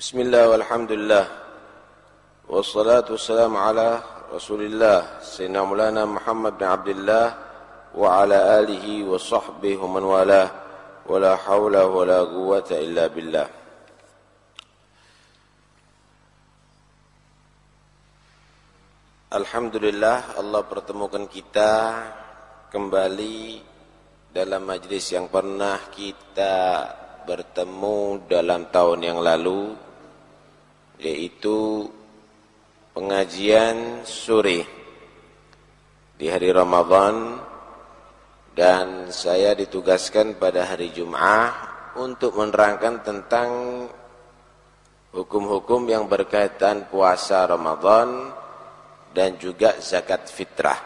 بسم الله والحمد لله والصلاة والسلام على رسول الله سيدنا مولانا محمد بن عبد الله وعلى آله وصحبه ومن والاه ولا حول ولا قوة إلا بالله Alhamdulillah Allah pertemukan kita kembali dalam majlis yang pernah kita bertemu dalam tahun yang lalu yaitu pengajian sore di hari Ramadan dan saya ditugaskan pada hari Jum'ah untuk menerangkan tentang hukum-hukum yang berkaitan puasa Ramadan dan juga zakat fitrah.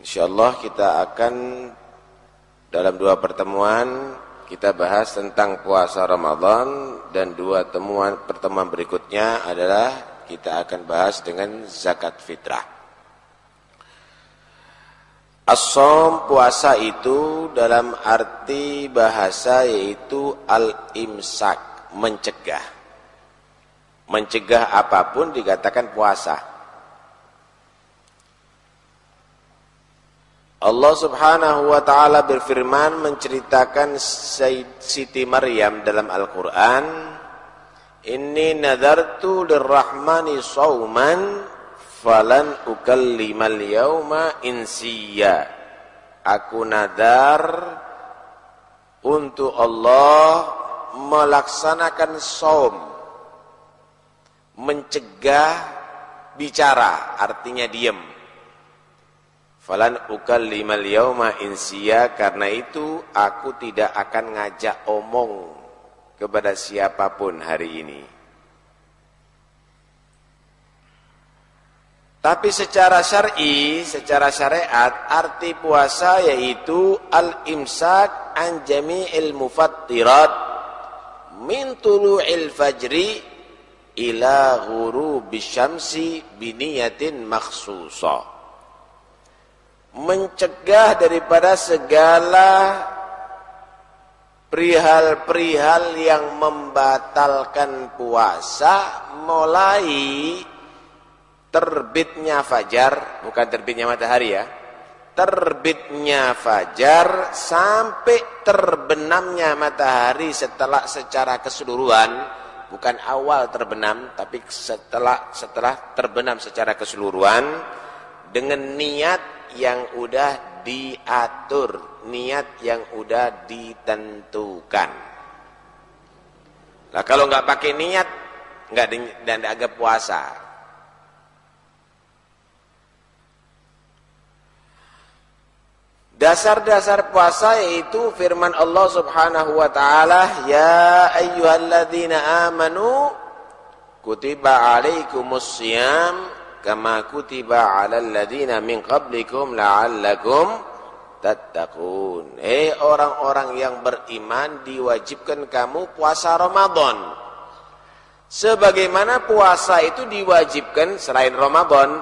Insyaallah kita akan dalam dua pertemuan kita bahas tentang puasa Ramadan dan dua temuan pertemuan berikutnya adalah kita akan bahas dengan zakat fitrah. As-som puasa itu dalam arti bahasa yaitu al-imsak, mencegah mencegah apa pun dikatakan puasa. Allah Subhanahu wa taala berfirman menceritakan Siti Maryam dalam Al-Qur'an, "Inni nadartu lirrahmani shauman falan ukallimal yauma insiya." Aku nadar untuk Allah melaksanakan saum mencegah bicara artinya diam falan ukallimal yauma insiya karena itu aku tidak akan ngajak omong kepada siapa pun hari ini. Tapi secara syar'i, secara syariat, arti puasa yaitu al-imsak an jami'il mufattirat min tulu'il fajri ila ghurubi syamsi biniyatin makhsusa mencegah daripada segala perihal-perihal yang membatalkan puasa mulai terbitnya fajar bukan terbitnya matahari ya terbitnya fajar sampai terbenamnya matahari setelah secara keseluruhan bukan awal terbenam tapi setelah setelah terbenam secara keseluruhan dengan niat yang udah diatur, niat yang udah ditentukan. Lah kalau nggak pakai niat nggak dan agak puasa. Dasar-dasar puasa yaitu firman Allah Subhanahu wa taala, "Ya ayyuhalladzina amanu kutiba alaikumus syiyam kama kutiba 'alal ladzina min qablikum la'allakum tattaqun." Eh orang-orang yang beriman diwajibkan kamu puasa Ramadan. Sebagaimana puasa itu diwajibkan selain Ramadan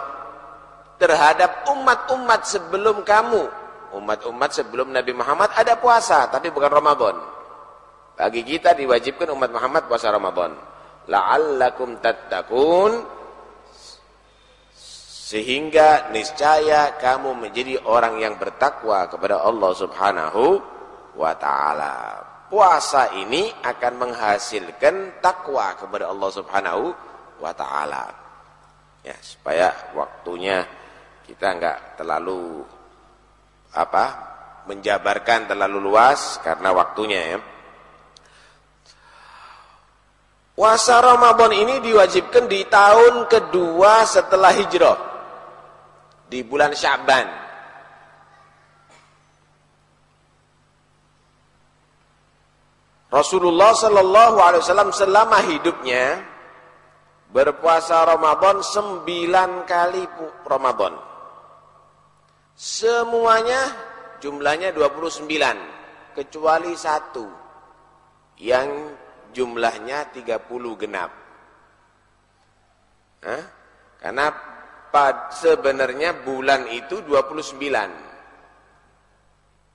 terhadap umat-umat sebelum kamu Umat-umat sebelum Nabi Muhammad ada puasa, tapi bukan Ramadan. Bagi kita diwajibkan umat Muhammad puasa Ramadan. La'allakum tattaqun sehingga niscaya kamu menjadi orang yang bertakwa kepada Allah Subhanahu wa taala. Puasa ini akan menghasilkan takwa kepada Allah Subhanahu wa taala. Ya, supaya waktunya kita enggak terlalu apa menjabarkan terlalu luas karena waktunya ya. Puasa Ramadan ini diwajibkan di tahun kedua setelah hijrah. Di bulan Syaban. Rasulullah sallallahu alaihi wasallam selama hidupnya berpuasa Ramadan sembilan kali Ramadan. Semuanya jumlahnya 29 kecuali satu yang jumlahnya 30 genap. Hah? Karena sebenarnya bulan itu 29.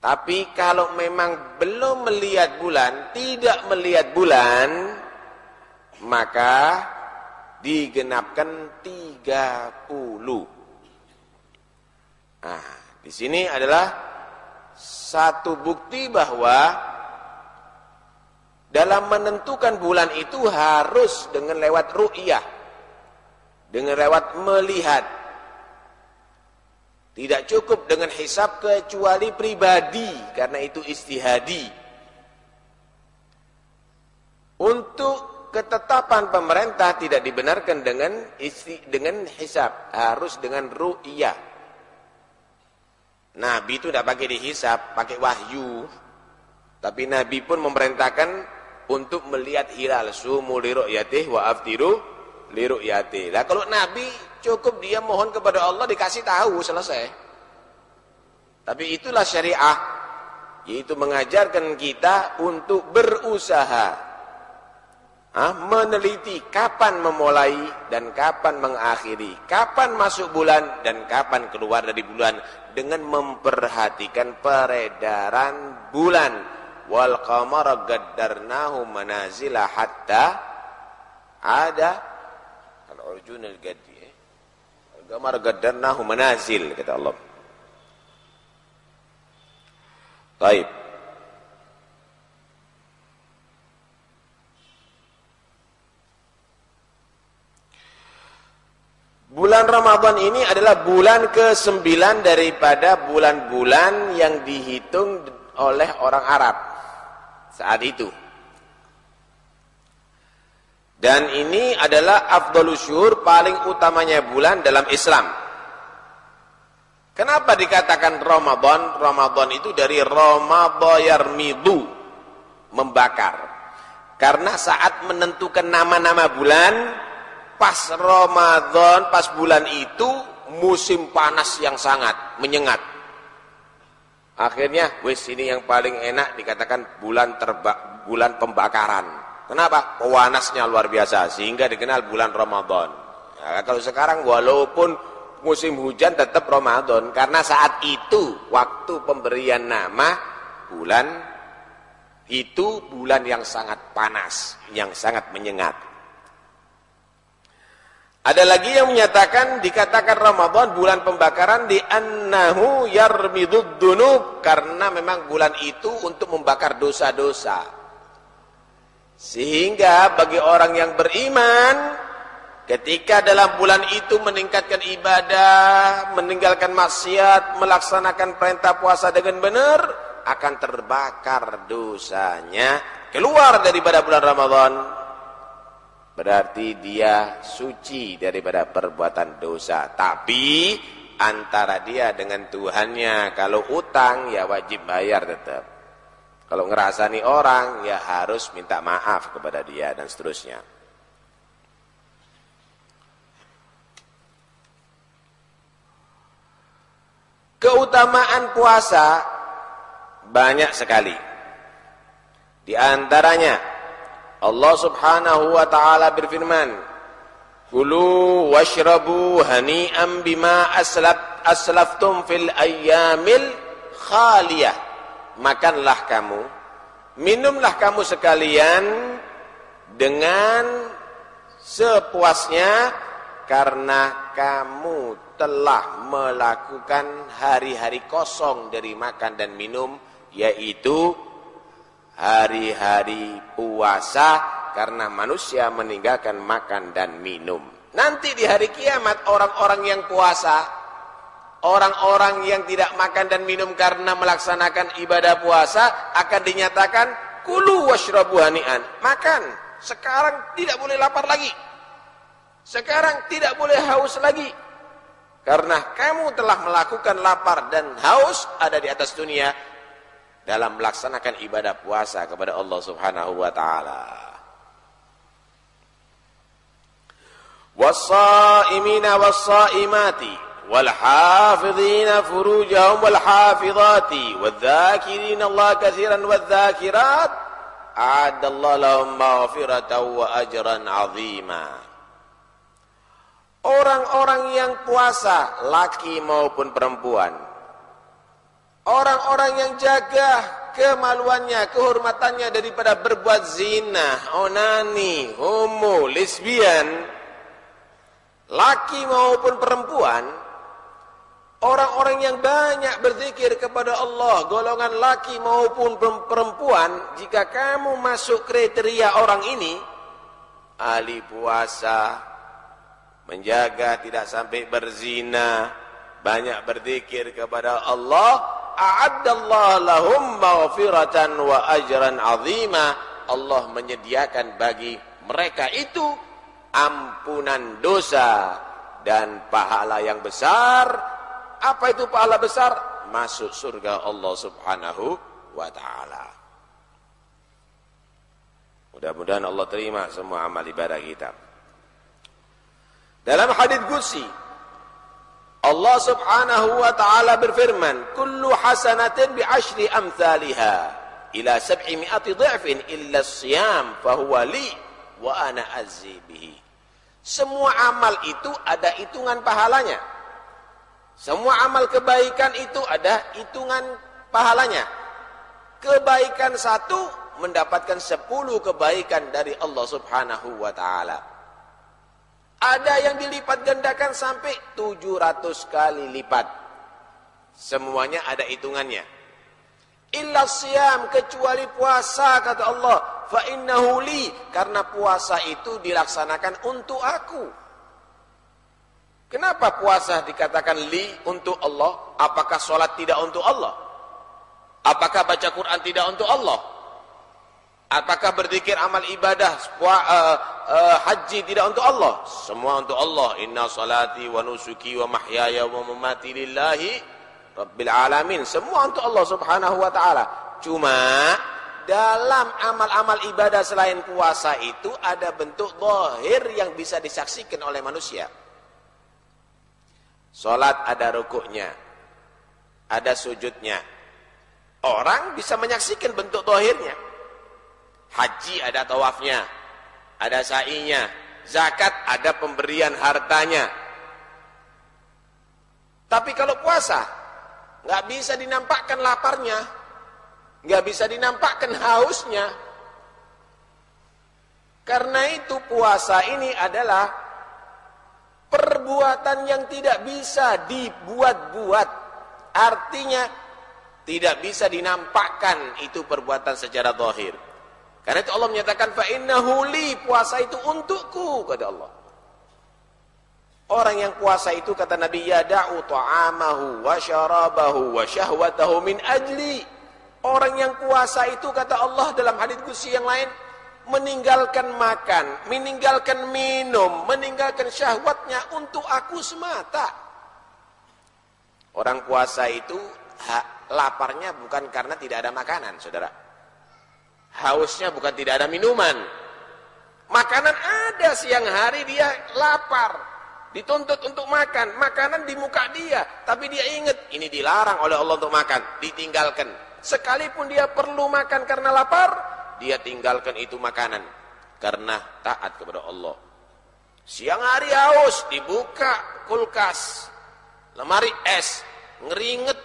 Tapi kalau memang belum melihat bulan, tidak melihat bulan, maka digenapkan 30. Nah, di sini adalah satu bukti bahwa dalam menentukan bulan itu harus dengan lewat ru'yah. Dengan lewat melihat. Tidak cukup dengan hisap kecuali pribadi karena itu istihadi. Untuk ketetapan pemerintah tidak dibenarkan dengan isti, dengan hisap, harus dengan ru'yah. Nabi itu tidak pakai dihisap, pakai wahyu. Tapi Nabi pun memerintahkan untuk melihat hilal sumu li wa aftiru li ru'yatih. Lah kalau Nabi cukup dia mohon kepada Allah dikasih tahu selesai. Tapi itulah syariah yaitu mengajarkan kita untuk berusaha ah, meneliti kapan memulai dan kapan mengakhiri, kapan masuk bulan dan kapan keluar dari bulan dengan memperhatikan peredaran bulan. Wal qamara gaddarnahu manazila hatta ada al-urjunul gadi. Eh? Al qamara gaddarnahu manazil kata Allah. Baik. Bulan Ramadan ini adalah bulan ke-9 daripada bulan-bulan yang dihitung oleh orang Arab saat itu. Dan ini adalah afdalus syuhur paling utamanya bulan dalam Islam. Kenapa dikatakan Ramadan? Ramadan itu dari Ramadayarmidu, membakar. Karena saat menentukan nama-nama bulan, pas Ramadan, pas bulan itu musim panas yang sangat menyengat. Akhirnya wis ini yang paling enak dikatakan bulan terba bulan pembakaran. Kenapa? Panasnya luar biasa sehingga dikenal bulan Ramadan. Ya, kalau sekarang walaupun musim hujan tetap Ramadan karena saat itu waktu pemberian nama bulan itu bulan yang sangat panas, yang sangat menyengat. Ada lagi yang menyatakan dikatakan Ramadan bulan pembakaran di annahu yarmidud dunub karena memang bulan itu untuk membakar dosa-dosa. Sehingga bagi orang yang beriman ketika dalam bulan itu meningkatkan ibadah, meninggalkan maksiat, melaksanakan perintah puasa dengan benar akan terbakar dosanya keluar daripada bulan Ramadan berarti dia suci daripada perbuatan dosa. Tapi antara dia dengan Tuhannya, kalau utang ya wajib bayar tetap. Kalau ngerasani orang ya harus minta maaf kepada dia dan seterusnya. Keutamaan puasa banyak sekali. Di antaranya Allah Subhanahu wa taala berfirman, "Kulu washrabu hani'an bima aslaf aslaftum fil ayyamil khaliyah." Makanlah kamu, minumlah kamu sekalian dengan sepuasnya karena kamu telah melakukan hari-hari kosong dari makan dan minum yaitu hari-hari puasa karena manusia meninggalkan makan dan minum. Nanti di hari kiamat orang-orang yang puasa, orang-orang yang tidak makan dan minum karena melaksanakan ibadah puasa akan dinyatakan kulu washrabu hani'an. Makan. Sekarang tidak boleh lapar lagi. Sekarang tidak boleh haus lagi. Karena kamu telah melakukan lapar dan haus ada di atas dunia dalam melaksanakan ibadah puasa kepada Allah Subhanahu wa taala. Was-saimina was-saimati wal-hafidhina furujahum wal-hafidhati wadh-dhakirina Allah katsiran wadh-dhakirat a'adallahu lahum maghfiratan wa ajran 'azima. Orang-orang yang puasa, laki maupun perempuan, Orang-orang yang jaga kemaluannya, kehormatannya daripada berbuat zina, onani, homo, lesbian, laki maupun perempuan, orang-orang yang banyak berzikir kepada Allah, golongan laki maupun perempuan, jika kamu masuk kriteria orang ini, ahli puasa, menjaga tidak sampai berzina, banyak berzikir kepada Allah, a'addallahu lahum maghfiratan wa ajran azima. Allah menyediakan bagi mereka itu ampunan dosa dan pahala yang besar. Apa itu pahala besar? Masuk surga Allah Subhanahu wa taala. Mudah-mudahan Allah terima semua amal ibadah kita. Dalam hadis qudsi Allah Subhanahu wa taala berfirman, "Kullu hasanatin bi asyri amsalha ila sab'i mi'ati dha'fin illa as-siyam fa huwa li wa ana azzi bihi." Semua amal itu ada hitungan pahalanya. Semua amal kebaikan itu ada hitungan pahalanya. Kebaikan satu mendapatkan sepuluh kebaikan dari Allah Subhanahu wa taala. Ada yang dilipat gandakan sampai 700 kali lipat. Semuanya ada hitungannya. Illa siyam kecuali puasa kata Allah. Fa li karena puasa itu dilaksanakan untuk aku. Kenapa puasa dikatakan li untuk Allah? Apakah sholat tidak untuk Allah? Apakah baca Quran tidak untuk Allah? Apakah berzikir amal ibadah uh, uh, haji tidak untuk Allah? Semua untuk Allah. Inna salati wa nusuki wa mahyaya wa mamati lillahi rabbil alamin. Semua untuk Allah Subhanahu wa taala. Cuma dalam amal-amal ibadah selain puasa itu ada bentuk zahir yang bisa disaksikan oleh manusia. Salat ada rukuknya. Ada sujudnya. Orang bisa menyaksikan bentuk zahirnya. Haji ada tawafnya, ada sa'inya. Zakat ada pemberian hartanya. Tapi kalau puasa, nggak bisa dinampakkan laparnya, nggak bisa dinampakkan hausnya. Karena itu puasa ini adalah perbuatan yang tidak bisa dibuat-buat. Artinya tidak bisa dinampakkan itu perbuatan secara zahir. Karena itu Allah menyatakan fa innahu li puasa itu untukku kata Allah. Orang yang puasa itu kata Nabi yada'u ta'amahu wa syarabahu wa syahwatahu min ajli. Orang yang puasa itu kata Allah dalam hadis qudsi yang lain meninggalkan makan, meninggalkan minum, meninggalkan syahwatnya untuk aku semata. Orang puasa itu laparnya bukan karena tidak ada makanan, Saudara. Hausnya bukan tidak ada minuman. Makanan ada siang hari dia lapar dituntut untuk makan. Makanan di muka dia tapi dia ingat ini dilarang oleh Allah untuk makan ditinggalkan. Sekalipun dia perlu makan karena lapar dia tinggalkan itu makanan karena taat kepada Allah siang hari haus dibuka kulkas lemari es ngeringet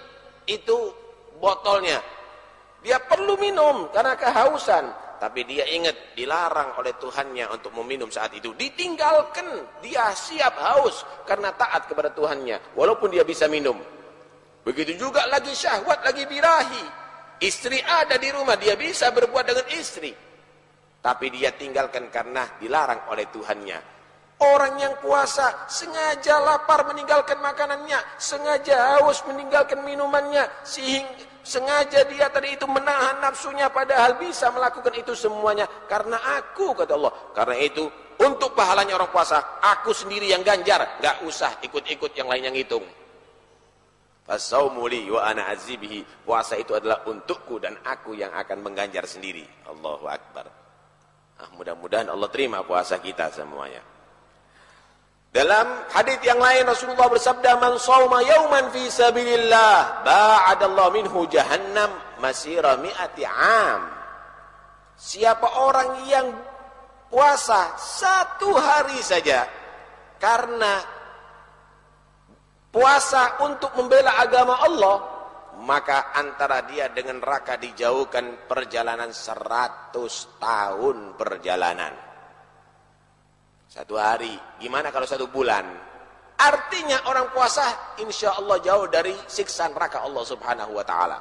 itu botolnya dia perlu minum karena kehausan. Tapi dia ingat dilarang oleh Tuhannya untuk meminum saat itu. Ditinggalkan. Dia siap haus karena taat kepada Tuhannya. Walaupun dia bisa minum. Begitu juga lagi syahwat, lagi birahi. Istri ada di rumah, dia bisa berbuat dengan istri. Tapi dia tinggalkan karena dilarang oleh Tuhannya. Orang yang puasa sengaja lapar meninggalkan makanannya, sengaja haus meninggalkan minumannya, sehingga sengaja dia tadi itu menahan nafsunya padahal bisa melakukan itu semuanya karena aku kata Allah. Karena itu untuk pahalanya orang puasa, aku sendiri yang ganjar, nggak usah ikut-ikut yang lain yang ngitung. Fasaumu wa ana azibihi. Puasa itu adalah untukku dan aku yang akan mengganjar sendiri. Allahu akbar. Ah, mudah-mudahan Allah terima puasa kita semuanya. Dalam hadis yang lain Rasulullah bersabda man shawma yawman fi sabilillah ba'adallahu minhu jahannam masira mi'ati am. Siapa orang yang puasa satu hari saja karena puasa untuk membela agama Allah maka antara dia dengan neraka dijauhkan perjalanan seratus tahun perjalanan. Satu hari. Gimana kalau satu bulan? Artinya orang puasa insya Allah jauh dari siksa neraka Allah subhanahu wa ta'ala.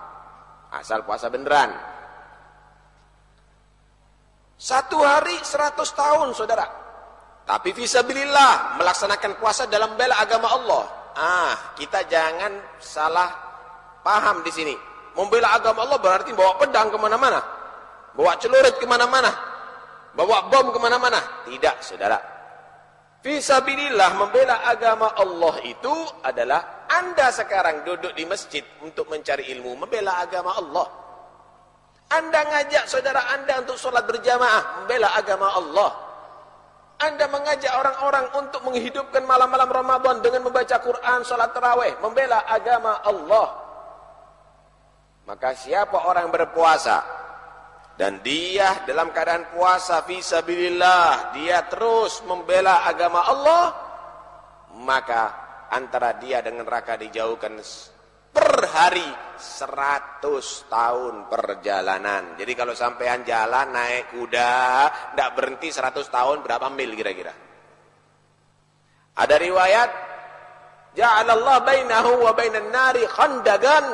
Asal puasa beneran. Satu hari seratus tahun saudara. Tapi visabilillah melaksanakan puasa dalam bela agama Allah. Ah, kita jangan salah paham di sini. Membela agama Allah berarti bawa pedang ke mana-mana. Bawa celurit ke mana-mana. Bawa bom ke mana-mana. Tidak, saudara. Visabilillah membela agama Allah itu adalah anda sekarang duduk di masjid untuk mencari ilmu. Membela agama Allah. Anda ngajak saudara anda untuk sholat berjamaah, membela agama Allah. Anda mengajak orang-orang untuk menghidupkan malam-malam Ramadan dengan membaca Quran, sholat terawih, membela agama Allah. Maka siapa orang berpuasa dan dia dalam keadaan puasa fisabilillah, dia terus membela agama Allah, maka antara dia dengan neraka dijauhkan per hari 100 tahun perjalanan. Jadi kalau sampean jalan naik kuda, tidak berhenti 100 tahun berapa mil kira-kira? Ada riwayat Ja'alallah bainahu wa bainan nari khandagan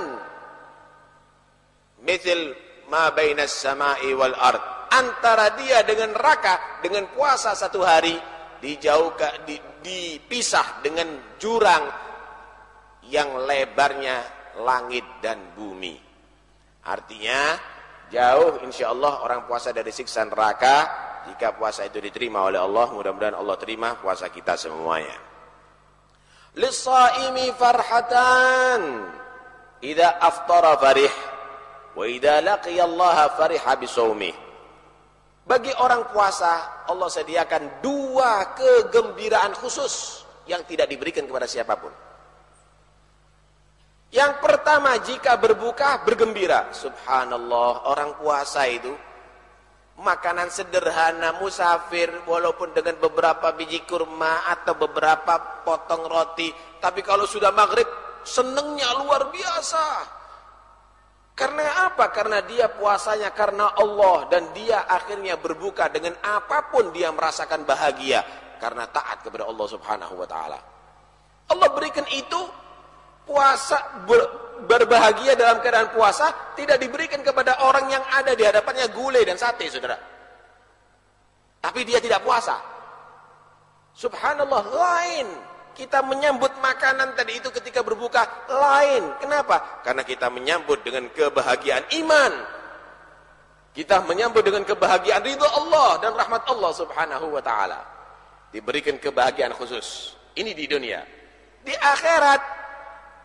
mithil ma bainas sama'i wal ard. Antara dia dengan neraka dengan puasa satu hari dijauhkan di, dipisah dengan jurang yang lebarnya langit dan bumi. Artinya jauh insya Allah orang puasa dari siksa neraka jika puasa itu diterima oleh Allah mudah-mudahan Allah terima puasa kita semuanya. Lisaimi farhatan idza aftara farih wa idza laqiya Allah fariha. Bagi orang puasa Allah sediakan dua kegembiraan khusus yang tidak diberikan kepada siapa pun. Yang pertama jika berbuka bergembira. Subhanallah orang puasa itu makanan sederhana musafir walaupun dengan beberapa biji kurma atau beberapa potong roti. Tapi kalau sudah maghrib senengnya luar biasa. Karena apa? Karena dia puasanya karena Allah dan dia akhirnya berbuka dengan apa pun dia merasakan bahagia karena taat kepada Allah Subhanahu wa taala. Allah berikan itu puasa ber, berbahagia dalam keadaan puasa tidak diberikan kepada orang yang ada di hadapannya gulai dan sate saudara. Tapi dia tidak puasa. Subhanallah lain. Kita menyambut makanan tadi itu ketika berbuka lain. Kenapa? Karena kita menyambut dengan kebahagiaan iman. Kita menyambut dengan kebahagiaan ridho Allah dan rahmat Allah subhanahu wa ta'ala. Diberikan kebahagiaan khusus. Ini di dunia. Di akhirat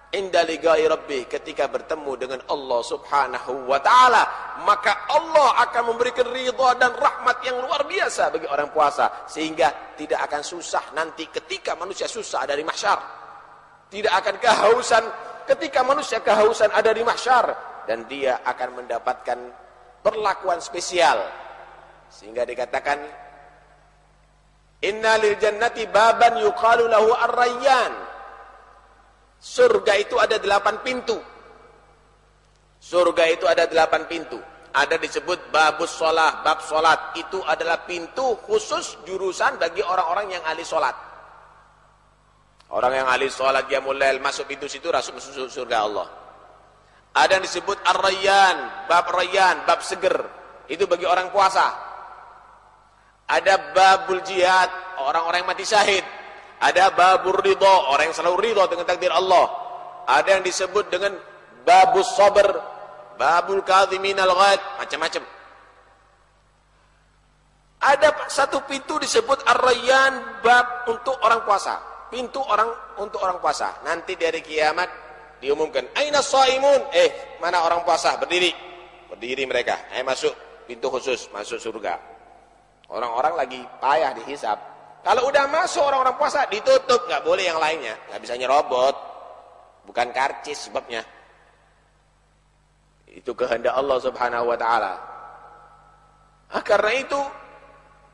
inda ligai rabbi ketika bertemu dengan Allah subhanahu wa ta'ala maka Allah akan memberikan ridha dan rahmat yang luar biasa bagi orang puasa sehingga tidak akan susah nanti ketika manusia susah dari mahsyar. Tidak akan kehausan ketika manusia kehausan ada di mahsyar dan dia akan mendapatkan perlakuan spesial. Sehingga dikatakan inna lil jannati baban yuqalu lahu ar-rayyan Surga itu ada delapan pintu. Surga itu ada delapan pintu. Ada disebut babus sholat, bab sholat. Itu adalah pintu khusus jurusan bagi orang-orang yang ahli sholat. Orang yang ahli sholat dia mulai masuk pintu situ masuk surga Allah. Ada yang disebut ar-rayyan, bab rayyan, bab seger. Itu bagi orang puasa. Ada babul jihad, orang-orang yang mati syahid. Ada babur ridho, orang yang selalu ridho dengan takdir Allah. Ada yang disebut dengan babus sabar, babul kadhimin al macam-macam. Ada satu pintu disebut ar-rayyan bab untuk orang puasa. Pintu orang untuk orang puasa. Nanti dari kiamat diumumkan, "Aina shaimun?" Eh, mana orang puasa? Berdiri. Berdiri mereka. Eh masuk pintu khusus, masuk surga. Orang-orang lagi payah dihisap kalau udah masuk orang-orang puasa ditutup, nggak boleh yang lainnya, nggak bisa nyerobot, bukan karcis sebabnya. Itu kehendak Allah Subhanahu Wa Taala. Ah, karena itu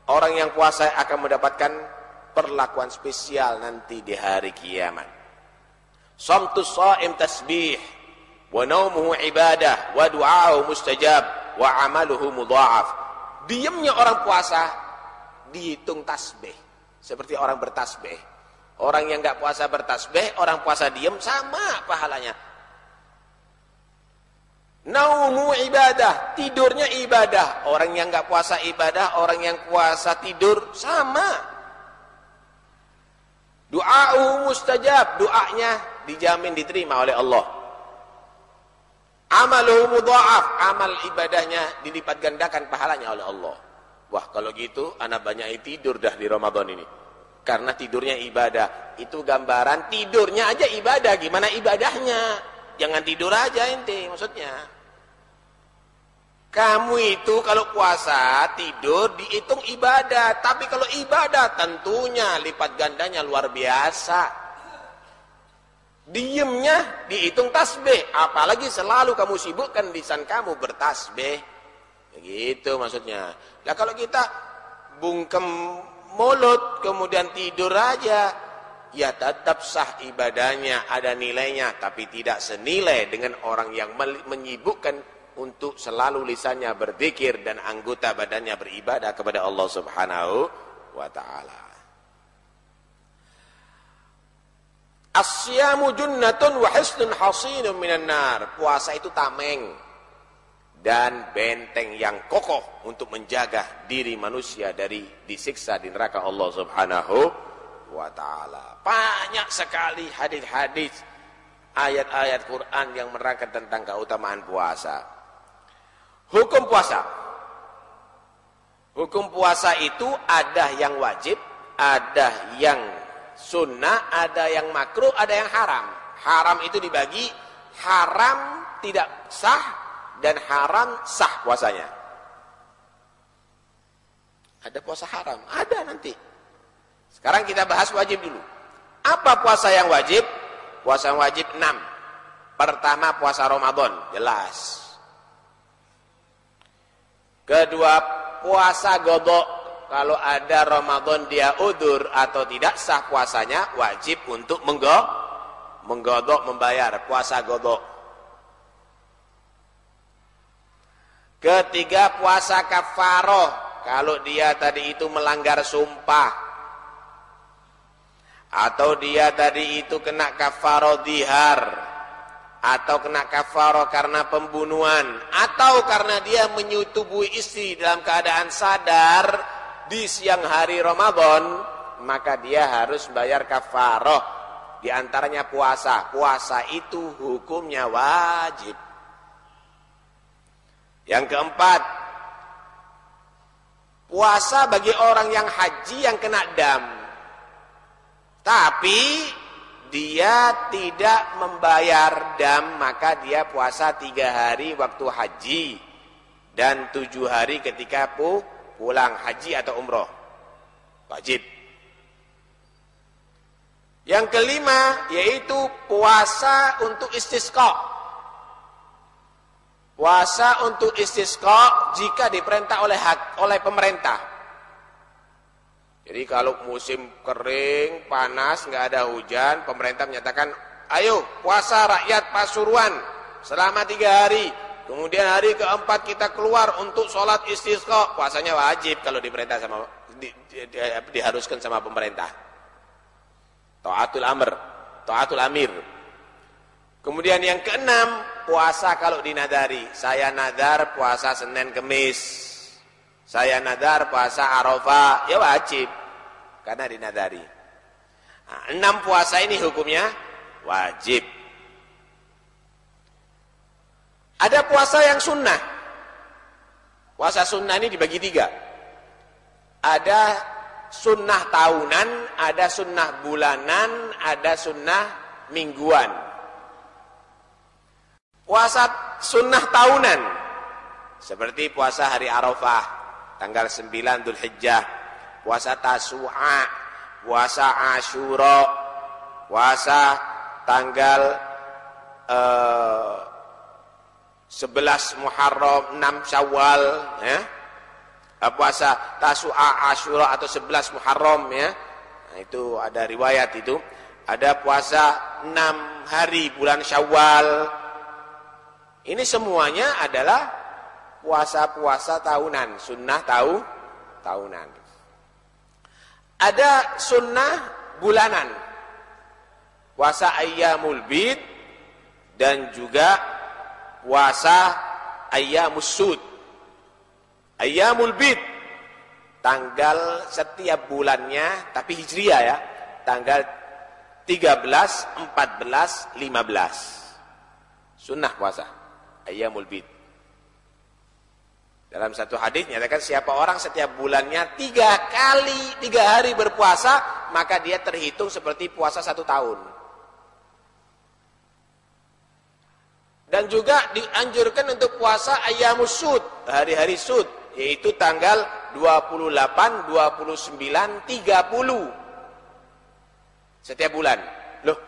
orang yang puasa akan mendapatkan perlakuan spesial nanti di hari kiamat. Samtus saim tasbih, wa naumuhu ibadah wa du'a'uhu mustajab wa amaluhu mudha'af diamnya orang puasa dihitung tasbih seperti orang bertasbih orang yang enggak puasa bertasbih orang puasa diam sama pahalanya Naumu ibadah, tidurnya ibadah. Orang yang enggak puasa ibadah, orang yang puasa tidur sama. Doa mustajab, doanya dijamin diterima oleh Allah. Amaluhu mudha'af, amal ibadahnya dilipat gandakan pahalanya oleh Allah. Wah, kalau gitu anak banyak tidur dah di Ramadan ini. Karena tidurnya ibadah. Itu gambaran tidurnya aja ibadah, gimana ibadahnya? Jangan tidur aja ente maksudnya. Kamu itu kalau puasa, tidur, dihitung ibadah. Tapi kalau ibadah tentunya lipat gandanya luar biasa. Diemnya dihitung tasbih. Apalagi selalu kamu sibukkan lisan kamu bertasbih. Begitu maksudnya. Nah kalau kita bungkem mulut kemudian tidur aja. Ya tetap sah ibadahnya, ada nilainya. Tapi tidak senilai dengan orang yang menyibukkan untuk selalu lisannya berzikir dan anggota badannya beribadah kepada Allah Subhanahu wa taala. Asyamu junnatun wa hisnun hasinun minan nar. Puasa itu tameng dan benteng yang kokoh untuk menjaga diri manusia dari disiksa di neraka Allah Subhanahu wa taala. Banyak sekali hadis-hadis ayat-ayat Quran yang menerangkan tentang keutamaan puasa. Hukum puasa. Hukum puasa itu ada yang wajib, ada yang sunnah, ada yang makruh, ada yang haram. Haram itu dibagi haram tidak sah dan haram sah puasanya. Ada puasa haram, ada nanti. Sekarang kita bahas wajib dulu. Apa puasa yang wajib? Puasa yang wajib 6. Pertama puasa Ramadan, jelas. Kedua, puasa godok. Kalau ada Ramadan dia udur atau tidak sah puasanya, wajib untuk menggo menggodok membayar puasa godok. Ketiga, puasa kafaroh. Kalau dia tadi itu melanggar sumpah. Atau dia tadi itu kena kafaroh dihar atau kena kafaro karena pembunuhan. Atau karena dia menyutubui istri dalam keadaan sadar di siang hari Ramadan maka dia harus bayar kafaroh. Di antaranya puasa. Puasa itu hukumnya wajib yang keempat puasa bagi orang yang haji yang kena dam. Tapi dia tidak membayar dam maka dia puasa tiga hari waktu haji dan tujuh hari ketika pu pulang haji atau umroh. Wajib. Yang kelima yaitu puasa untuk istisqa puasa untuk istisqa jika diperintah oleh oleh pemerintah jadi kalau musim kering, panas, nggak ada hujan, pemerintah menyatakan, ayo puasa rakyat Pasuruan selama tiga hari. Kemudian hari keempat kita keluar untuk sholat istisqa. Puasanya wajib kalau diperintah sama di, di, di, diharuskan sama pemerintah. Taatul amr, taatul amir. Kemudian yang keenam, puasa kalau dinadari. Saya nadar puasa Senin Kemis. Saya nadar puasa Arafah, ya wajib. Karena dinadari. Nah, enam puasa ini hukumnya wajib. Ada puasa yang sunnah. Puasa sunnah ini dibagi tiga. Ada sunnah tahunan, ada sunnah bulanan, ada sunnah mingguan. Puasa sunnah tahunan. Seperti puasa hari Arafah tanggal 9 Dhul Hijjah puasa Tasu'a puasa Ashura puasa tanggal uh, eh, 11 Muharram 6 Syawal ya. Uh, puasa Tasu'a Ashura atau 11 Muharram ya. Nah, itu ada riwayat itu. Ada puasa 6 hari bulan Syawal Ini semuanya adalah puasa-puasa tahunan, sunnah tahu tahunan. Ada sunnah bulanan. Puasa ayyamul bid dan juga puasa ayyamus sud. Ayyamul bid tanggal setiap bulannya tapi hijriah ya, tanggal 13, 14, 15. Sunnah puasa ayyamul bid. Dalam satu hadis nyatakan siapa orang setiap bulannya tiga kali tiga hari berpuasa maka dia terhitung seperti puasa satu tahun. Dan juga dianjurkan untuk puasa ayamus sud, hari-hari sud, yaitu tanggal 28, 29, 30. Setiap bulan. Loh,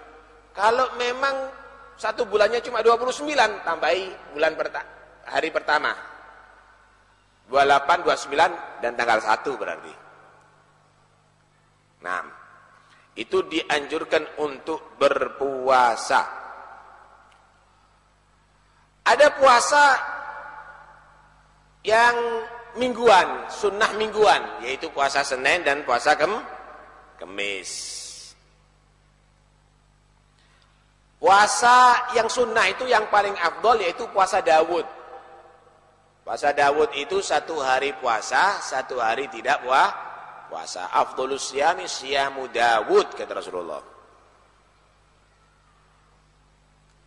kalau memang satu bulannya cuma 29, tambahi bulan perta hari pertama. 28, 29, dan tanggal 1 berarti. Nah, itu dianjurkan untuk berpuasa. Ada puasa yang mingguan, sunnah mingguan, yaitu puasa Senin dan puasa kem Kemis. Puasa yang sunnah itu yang paling afdol yaitu puasa Dawud. Puasa Dawud itu satu hari puasa, satu hari tidak puah, puasa. Afdolus siyami siyamu Dawud, kata Rasulullah.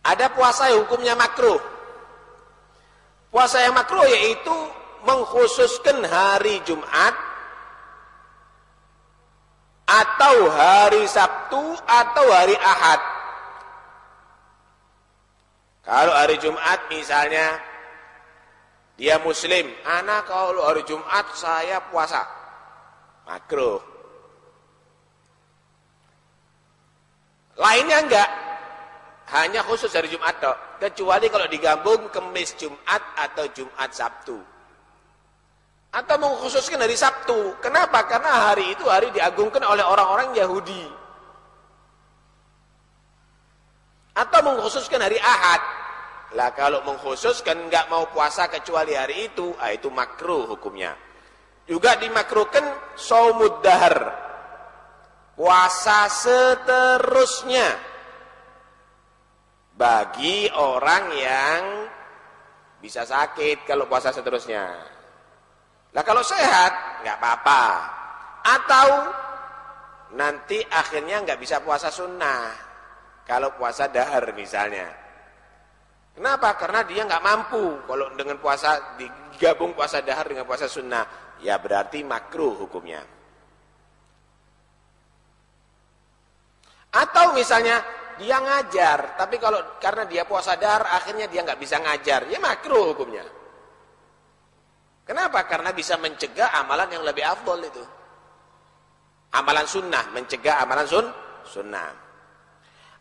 Ada puasa yang hukumnya makruh. Puasa yang makruh yaitu mengkhususkan hari Jumat atau hari Sabtu atau hari Ahad. Kalau hari Jumat misalnya dia muslim, anak kalau hari Jumat saya puasa. Makruh. Lainnya enggak, hanya khusus hari Jumat toh. Kecuali kalau digabung Kemis Jumat atau Jumat Sabtu. Atau mengkhususkan hari Sabtu. Kenapa? Karena hari itu hari diagungkan oleh orang-orang Yahudi. Atau mengkhususkan hari Ahad. Lah kalau mengkhususkan nggak mau puasa kecuali hari itu, ah itu makruh hukumnya. Juga dimakruhkan saumud dahar. Puasa seterusnya bagi orang yang bisa sakit kalau puasa seterusnya. Lah kalau sehat nggak apa-apa. Atau nanti akhirnya nggak bisa puasa sunnah. Kalau puasa dahar misalnya. Kenapa? Karena dia nggak mampu kalau dengan puasa digabung puasa dahar dengan puasa sunnah. Ya berarti makruh hukumnya. Atau misalnya dia ngajar, tapi kalau karena dia puasa dahar akhirnya dia nggak bisa ngajar, ya makruh hukumnya. Kenapa? Karena bisa mencegah amalan yang lebih afdol itu. Amalan sunnah, mencegah amalan sun, sunnah.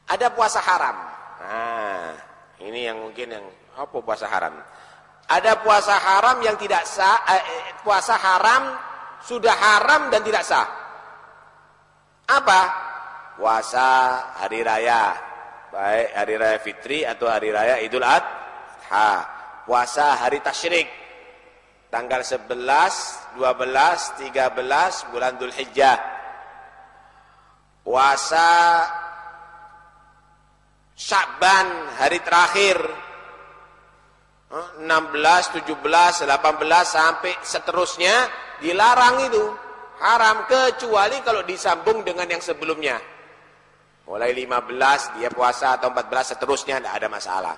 Ada puasa haram. Nah, ini yang mungkin yang apa puasa haram? Ada puasa haram yang tidak sah, eh, eh puasa haram sudah haram dan tidak sah. Apa? puasa hari raya baik hari raya fitri atau hari raya idul adha puasa hari tasyrik tanggal 11 12 13 bulan Dhul Hijjah puasa Syakban hari terakhir 16, 17, 18 sampai seterusnya dilarang itu haram kecuali kalau disambung dengan yang sebelumnya Mulai 15 dia puasa atau 14 seterusnya tidak ada masalah.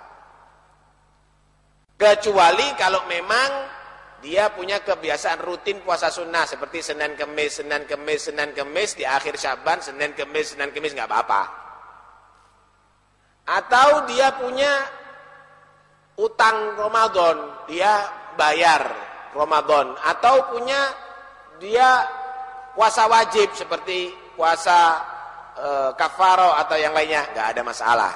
Kecuali kalau memang dia punya kebiasaan rutin puasa sunnah seperti Senin Kemis, Senin Kemis, Senin Kemis di akhir Syaban, Senin Kemis, Senin Kemis nggak apa-apa. Atau dia punya utang Ramadan, dia bayar Ramadan atau punya dia puasa wajib seperti puasa e, kafaro atau yang lainnya nggak ada masalah.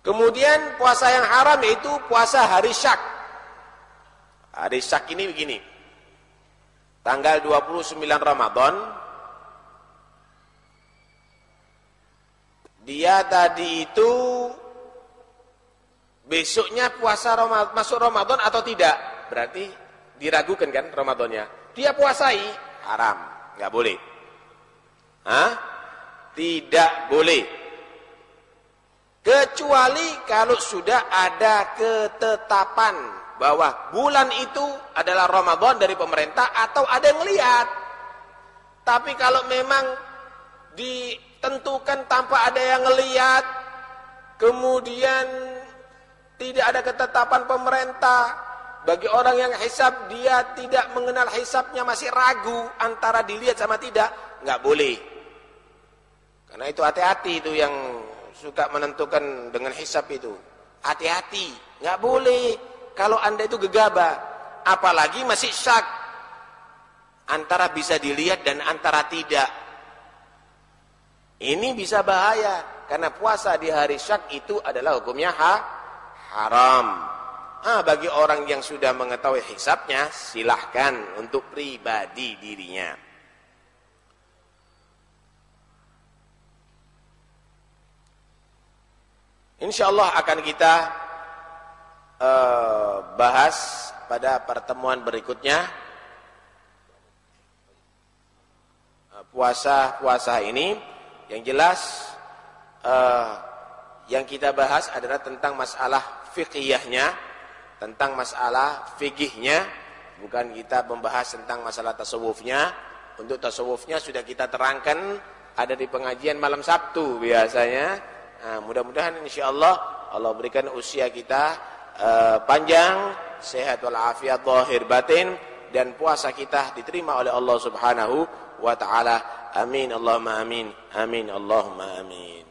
Kemudian puasa yang haram yaitu puasa hari syak. Hari syak ini begini. Tanggal 29 Ramadan dia tadi itu besoknya puasa Ramadan, masuk Ramadan atau tidak? Berarti diragukan kan Ramadannya. Dia puasai, haram, nggak boleh. Hah? Tidak boleh. Kecuali kalau sudah ada ketetapan bahwa bulan itu adalah Ramadan dari pemerintah atau ada yang lihat. Tapi kalau memang ditentukan tanpa ada yang lihat, kemudian tidak ada ketetapan pemerintah, bagi orang yang hisab dia tidak mengenal hisabnya masih ragu antara dilihat sama tidak, nggak boleh. Karena itu hati-hati itu yang suka menentukan dengan hisab itu. Hati-hati, nggak boleh kalau anda itu gegabah, apalagi masih syak antara bisa dilihat dan antara tidak. Ini bisa bahaya karena puasa di hari syak itu adalah hukumnya ha, haram. Ah, bagi orang yang sudah mengetahui hisabnya, silahkan untuk pribadi dirinya. Insya Allah akan kita uh, bahas pada pertemuan berikutnya. Puasa-puasa uh, ini yang jelas uh, yang kita bahas adalah tentang masalah fikihnya tentang masalah fikihnya bukan kita membahas tentang masalah tasawufnya. Untuk tasawufnya sudah kita terangkan ada di pengajian malam Sabtu biasanya. Nah, mudah-mudahan insyaallah Allah berikan usia kita uh, panjang, sehat walafiat zahir batin dan puasa kita diterima oleh Allah Subhanahu wa taala. Amin Allahumma amin. Amin Allahumma amin.